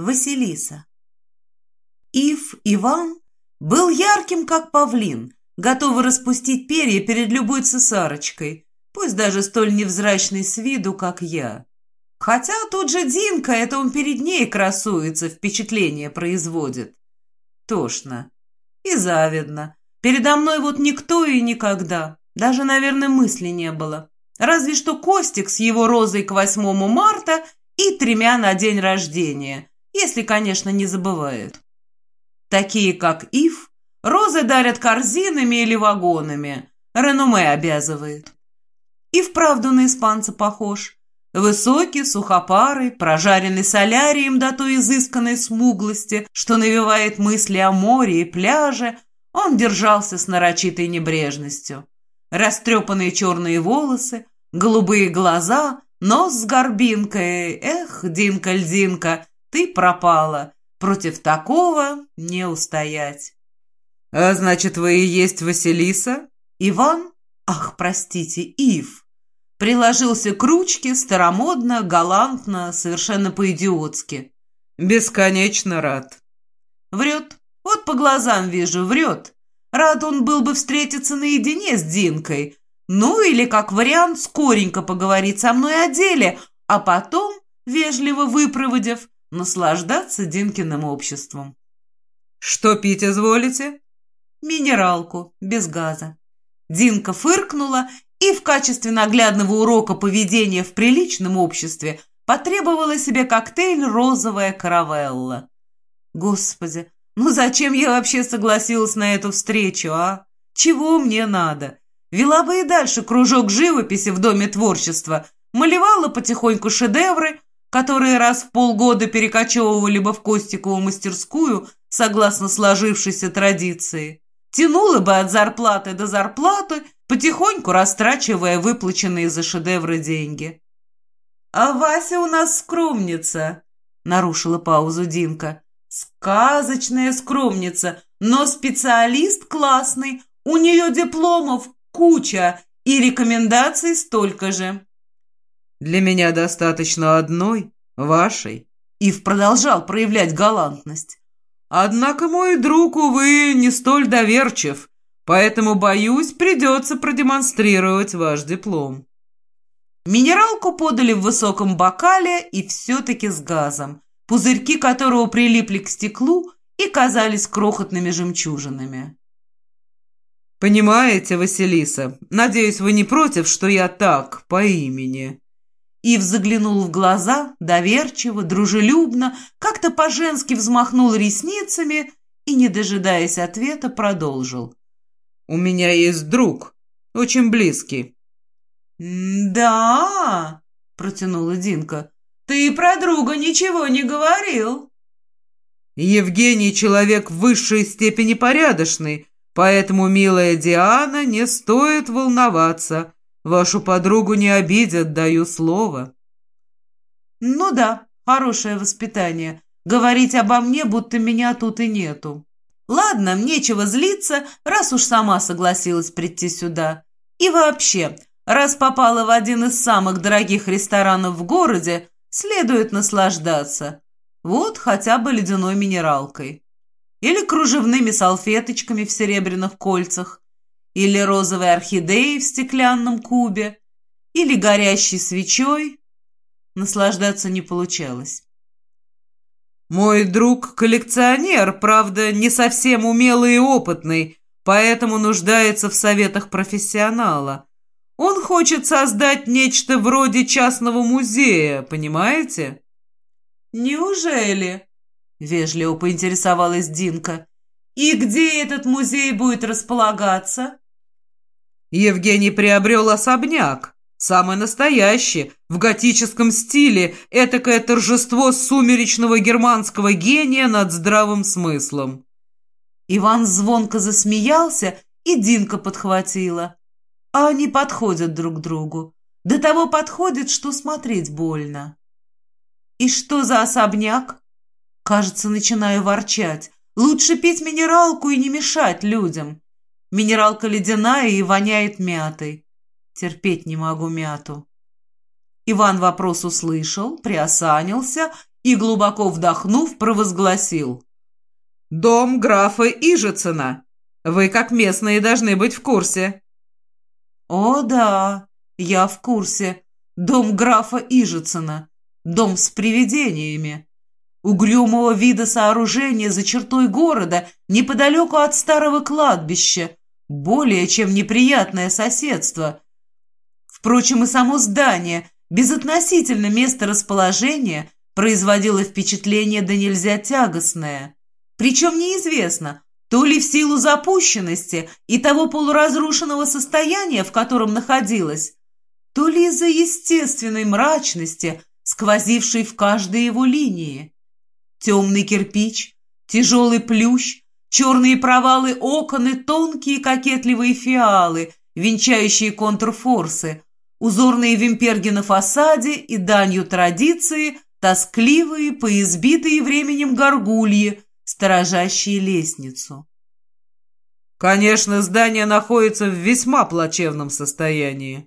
Василиса. Ив Иван был ярким, как павлин, готовый распустить перья перед любой цесарочкой, пусть даже столь невзрачной с виду, как я. Хотя тут же Динка, это он перед ней красуется, впечатление производит. Тошно. И завидно. Передо мной вот никто и никогда. Даже, наверное, мысли не было. Разве что Костик с его розой к 8 марта и тремя на день рождения, если, конечно, не забывают. Такие, как Ив, розы дарят корзинами или вагонами. Реноме обязывает. И вправду на испанца похож. Высокий, сухопарый, прожаренный солярием до той изысканной смуглости, что навевает мысли о море и пляже, он держался с нарочитой небрежностью. Растрепанные черные волосы, голубые глаза, нос с горбинкой. Эх, Динка-льдинка, ты пропала. Против такого не устоять. А значит, вы и есть Василиса? Иван? Ах, простите, Ив. Приложился к ручке старомодно, галантно, совершенно по-идиотски. Бесконечно рад. Врет. Вот по глазам вижу, врет. Рад он был бы встретиться наедине с Динкой, ну или, как вариант, скоренько поговорить со мной о деле, а потом, вежливо выпроводив, наслаждаться Динкиным обществом. «Что пить изволите?» «Минералку, без газа». Динка фыркнула и в качестве наглядного урока поведения в приличном обществе потребовала себе коктейль «Розовая каравелла». Господи, ну зачем я вообще согласилась на эту встречу, а? Чего мне надо? Вела бы и дальше кружок живописи в Доме творчества, малевала потихоньку шедевры, которые раз в полгода перекочевывали бы в Костикову мастерскую, согласно сложившейся традиции. Тянула бы от зарплаты до зарплаты, потихоньку растрачивая выплаченные за шедевры деньги. «А Вася у нас скромница», — нарушила паузу Динка. «Сказочная скромница, но специалист классный, у нее дипломов Куча и рекомендаций столько же. Для меня достаточно одной, вашей. Ив продолжал проявлять галантность. Однако мой друг, увы, не столь доверчив, поэтому, боюсь, придется продемонстрировать ваш диплом. Минералку подали в высоком бокале и все-таки с газом, пузырьки которого прилипли к стеклу и казались крохотными жемчужинами. «Понимаете, Василиса, надеюсь, вы не против, что я так, по имени?» Ив заглянул в глаза, доверчиво, дружелюбно, как-то по-женски взмахнул ресницами и, не дожидаясь ответа, продолжил. «У меня есть друг, очень близкий». «Да?» — протянула Динка. «Ты про друга ничего не говорил». «Евгений человек в высшей степени порядочный, Поэтому, милая Диана, не стоит волноваться. Вашу подругу не обидят, даю слово». «Ну да, хорошее воспитание. Говорить обо мне, будто меня тут и нету. Ладно, нечего злиться, раз уж сама согласилась прийти сюда. И вообще, раз попала в один из самых дорогих ресторанов в городе, следует наслаждаться. Вот хотя бы ледяной минералкой или кружевными салфеточками в серебряных кольцах, или розовой орхидеей в стеклянном кубе, или горящей свечой. Наслаждаться не получалось. Мой друг коллекционер, правда, не совсем умелый и опытный, поэтому нуждается в советах профессионала. Он хочет создать нечто вроде частного музея, понимаете? Неужели? Вежливо поинтересовалась Динка. «И где этот музей будет располагаться?» Евгений приобрел особняк. Самый настоящий, в готическом стиле, этакое торжество сумеречного германского гения над здравым смыслом. Иван звонко засмеялся, и Динка подхватила. А они подходят друг другу. До того подходят, что смотреть больно. «И что за особняк?» Кажется, начинаю ворчать. Лучше пить минералку и не мешать людям. Минералка ледяная и воняет мятой. Терпеть не могу мяту. Иван вопрос услышал, приосанился и, глубоко вдохнув, провозгласил. «Дом графа Ижицына. Вы, как местные, должны быть в курсе». «О, да, я в курсе. Дом графа Ижицына. Дом с привидениями. Угрюмого вида сооружения за чертой города, неподалеку от старого кладбища. Более чем неприятное соседство. Впрочем, и само здание, безотносительно места расположения, производило впечатление да нельзя тягостное. Причем неизвестно, то ли в силу запущенности и того полуразрушенного состояния, в котором находилась, то ли из-за естественной мрачности, сквозившей в каждой его линии. Темный кирпич, тяжелый плющ, черные провалы окон и тонкие кокетливые фиалы, венчающие контрфорсы, узорные вимперги на фасаде и данью традиции, тоскливые, поизбитые временем горгульи, сторожащие лестницу. Конечно, здание находится в весьма плачевном состоянии.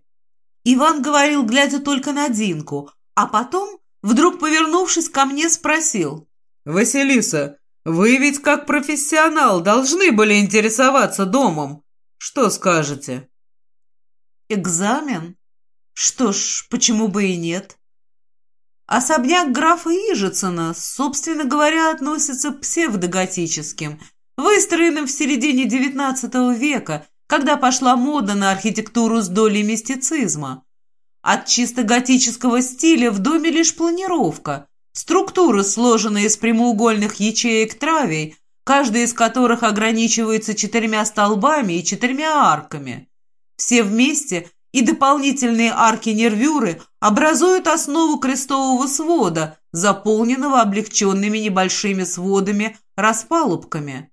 Иван говорил, глядя только на Динку, а потом, вдруг повернувшись ко мне, спросил. «Василиса, вы ведь как профессионал должны были интересоваться домом. Что скажете?» «Экзамен? Что ж, почему бы и нет?» Особняк графа Ижицына, собственно говоря, относится к псевдоготическим, выстроенным в середине XIX века, когда пошла мода на архитектуру с долей мистицизма. От чисто готического стиля в доме лишь планировка, структура, сложенная из прямоугольных ячеек травей, каждая из которых ограничивается четырьмя столбами и четырьмя арками. Все вместе и дополнительные арки-нервюры образуют основу крестового свода, заполненного облегченными небольшими сводами-распалубками.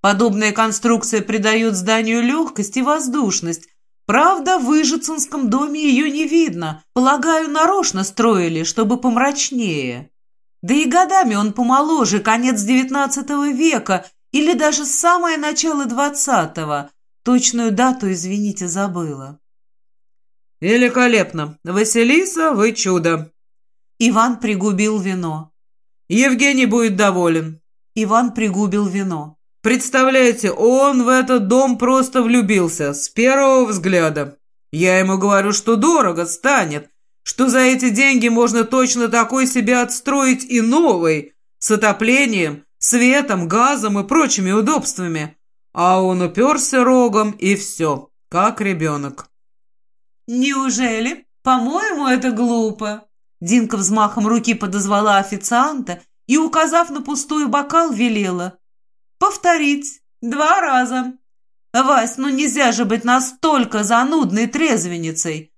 Подобная конструкция придает зданию легкость и воздушность. Правда, в Ижицинском доме ее не видно. Полагаю, нарочно строили, чтобы помрачнее. Да и годами он помоложе, конец девятнадцатого века или даже самое начало двадцатого. Точную дату, извините, забыла. «Великолепно! Василиса, вы чудо!» Иван пригубил вино. «Евгений будет доволен». Иван пригубил вино. Представляете, он в этот дом просто влюбился с первого взгляда. Я ему говорю, что дорого станет, что за эти деньги можно точно такой себе отстроить и новый, с отоплением, светом, газом и прочими удобствами. А он уперся рогом и все, как ребенок. «Неужели? По-моему, это глупо». Динка взмахом руки подозвала официанта и, указав на пустой бокал, велела. Повторить. Два раза. Вась, ну нельзя же быть настолько занудной трезвенницей.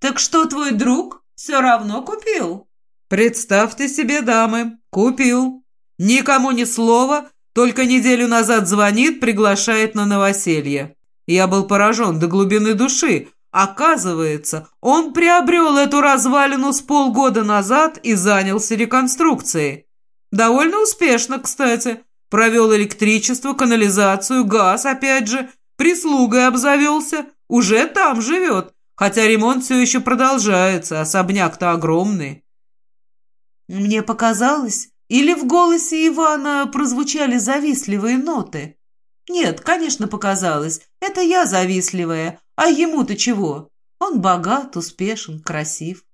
Так что твой друг все равно купил? Представьте себе, дамы, купил. Никому ни слова, только неделю назад звонит, приглашает на новоселье. Я был поражен до глубины души. Оказывается, он приобрел эту развалину с полгода назад и занялся реконструкцией. Довольно успешно, кстати. Провел электричество, канализацию, газ, опять же. Прислугой обзавелся. Уже там живет. Хотя ремонт все еще продолжается. Особняк-то огромный. Мне показалось, или в голосе Ивана прозвучали завистливые ноты? Нет, конечно, показалось. Это я завистливая. А ему-то чего? Он богат, успешен, красив.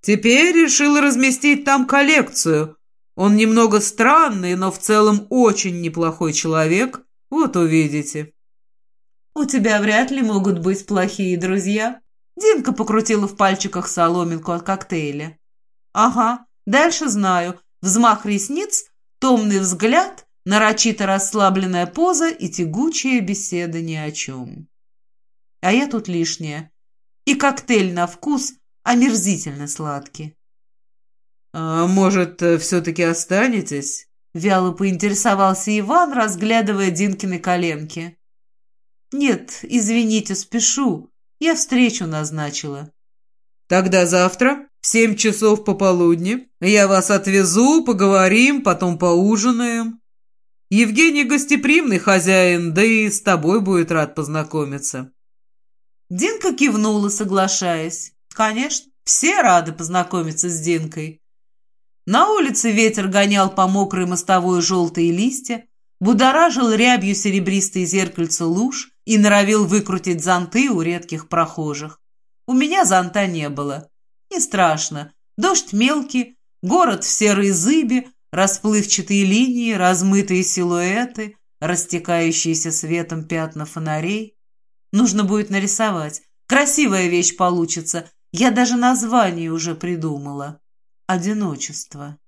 Теперь решил разместить там коллекцию, он немного странный, но в целом очень неплохой человек. Вот увидите». «У тебя вряд ли могут быть плохие друзья». Динка покрутила в пальчиках соломинку от коктейля. «Ага, дальше знаю. Взмах ресниц, томный взгляд, нарочито расслабленная поза и тягучая беседа ни о чем. А я тут лишняя. И коктейль на вкус омерзительно сладкий. «А может, э, все-таки останетесь?» Вяло поинтересовался Иван, разглядывая Динкины коленки. «Нет, извините, спешу. Я встречу назначила». «Тогда завтра в семь часов пополудни я вас отвезу, поговорим, потом поужинаем. Евгений гостеприимный хозяин, да и с тобой будет рад познакомиться». Динка кивнула, соглашаясь. «Конечно, все рады познакомиться с Динкой. На улице ветер гонял по мокрой мостовой желтые листья, будоражил рябью серебристые зеркальца луж и норовил выкрутить зонты у редких прохожих. У меня зонта не было. Не страшно. Дождь мелкий, город в серой зыбе, расплывчатые линии, размытые силуэты, растекающиеся светом пятна фонарей. Нужно будет нарисовать. Красивая вещь получится. Я даже название уже придумала. Одиночество.